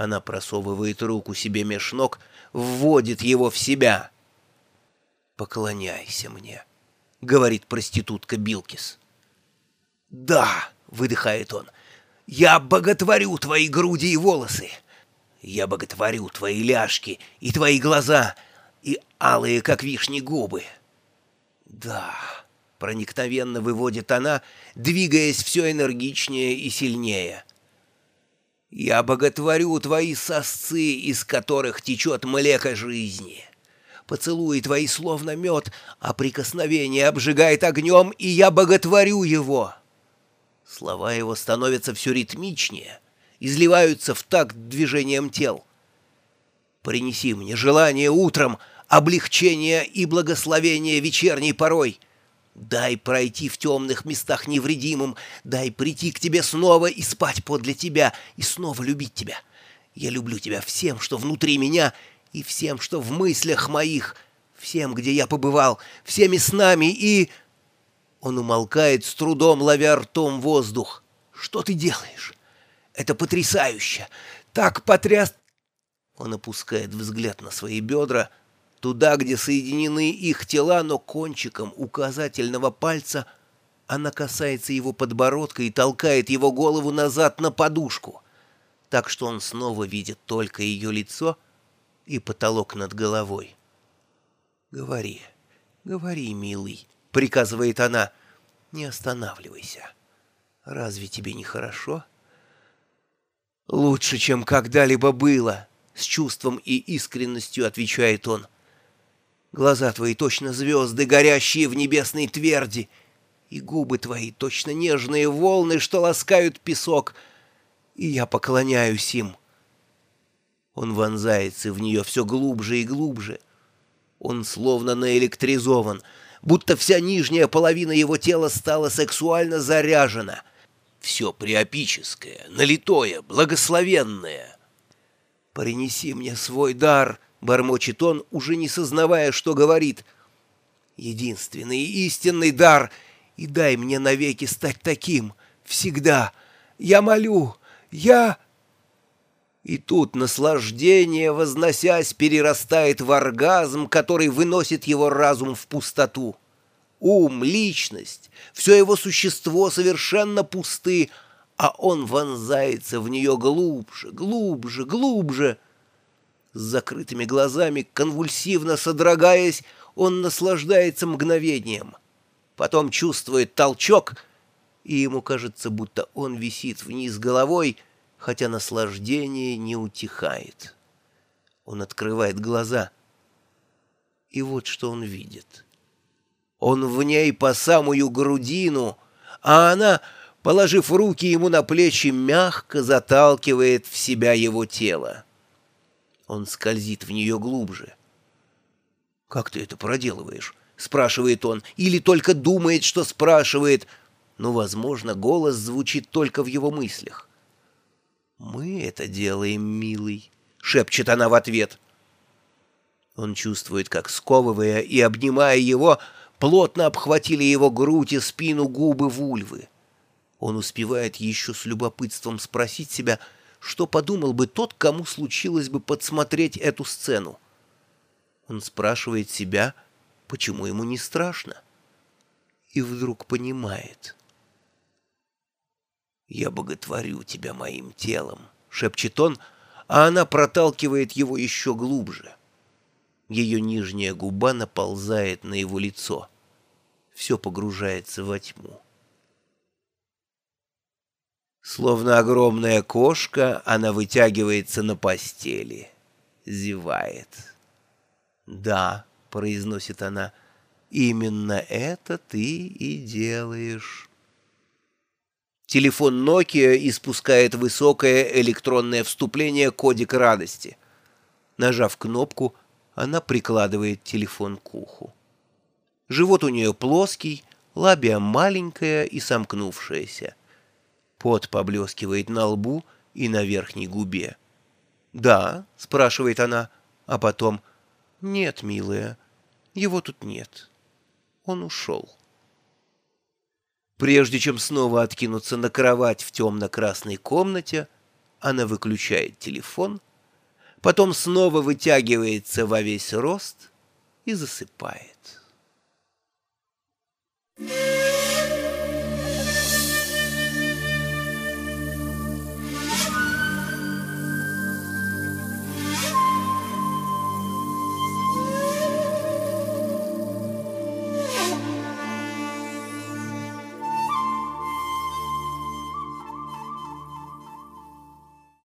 Она просовывает руку себе меж ног, вводит его в себя. «Поклоняйся мне», — говорит проститутка Билкис. «Да», — выдыхает он, — «я боготворю твои груди и волосы. Я боготворю твои ляжки и твои глаза, и алые, как вишни, губы». «Да», — проникновенно выводит она, двигаясь все энергичнее и сильнее. «Я боготворю твои сосцы, из которых течет млеко жизни». Поцелуи твои словно мед, а прикосновение обжигает огнем, и я боготворю его. Слова его становятся все ритмичнее, изливаются в такт движением тел. Принеси мне желание утром, облегчение и благословение вечерней порой. Дай пройти в темных местах невредимым, дай прийти к тебе снова и спать подле тебя, и снова любить тебя. Я люблю тебя всем, что внутри меня, и всем, что в мыслях моих, всем, где я побывал, всеми снами и...» Он умолкает, с трудом ловя ртом воздух. «Что ты делаешь? Это потрясающе! Так потряс...» Он опускает взгляд на свои бедра, туда, где соединены их тела, но кончиком указательного пальца она касается его подбородка и толкает его голову назад на подушку, так что он снова видит только ее лицо — и потолок над головой. «Говори, говори, милый», — приказывает она, — «не останавливайся. Разве тебе не хорошо?» «Лучше, чем когда-либо было», — с чувством и искренностью отвечает он. «Глаза твои точно звезды, горящие в небесной тверди, и губы твои точно нежные волны, что ласкают песок, и я поклоняюсь им». Он вонзается в нее все глубже и глубже. Он словно наэлектризован, будто вся нижняя половина его тела стала сексуально заряжена. Все приопическое, налитое, благословенное. «Принеси мне свой дар», — бормочет он, уже не сознавая, что говорит. «Единственный истинный дар, и дай мне навеки стать таким, всегда. Я молю, я...» И тут наслаждение, возносясь, перерастает в оргазм, который выносит его разум в пустоту. Ум, личность, все его существо совершенно пусты, а он вонзается в нее глубже, глубже, глубже. С закрытыми глазами, конвульсивно содрогаясь, он наслаждается мгновением. Потом чувствует толчок, и ему кажется, будто он висит вниз головой — хотя наслаждение не утихает. Он открывает глаза, и вот что он видит. Он в ней по самую грудину, а она, положив руки ему на плечи, мягко заталкивает в себя его тело. Он скользит в нее глубже. «Как ты это проделываешь?» — спрашивает он, или только думает, что спрашивает, но, возможно, голос звучит только в его мыслях. «Мы это делаем, милый», — шепчет она в ответ. Он чувствует, как, сковывая и обнимая его, плотно обхватили его грудь и спину губы вульвы. Он успевает еще с любопытством спросить себя, что подумал бы тот, кому случилось бы подсмотреть эту сцену. Он спрашивает себя, почему ему не страшно, и вдруг понимает — «Я боготворю тебя моим телом», — шепчет он, а она проталкивает его еще глубже. Ее нижняя губа наползает на его лицо. Все погружается во тьму. Словно огромная кошка, она вытягивается на постели, зевает. «Да», — произносит она, — «именно это ты и делаешь». Телефон Nokia испускает высокое электронное вступление кодик радости. Нажав кнопку, она прикладывает телефон к уху. Живот у нее плоский, лабия маленькая и сомкнувшаяся. Пот поблескивает на лбу и на верхней губе. «Да?» — спрашивает она, а потом «Нет, милая, его тут нет. Он ушел». Прежде чем снова откинуться на кровать в темно-красной комнате, Она выключает телефон, потом снова вытягивается во весь рост и засыпает.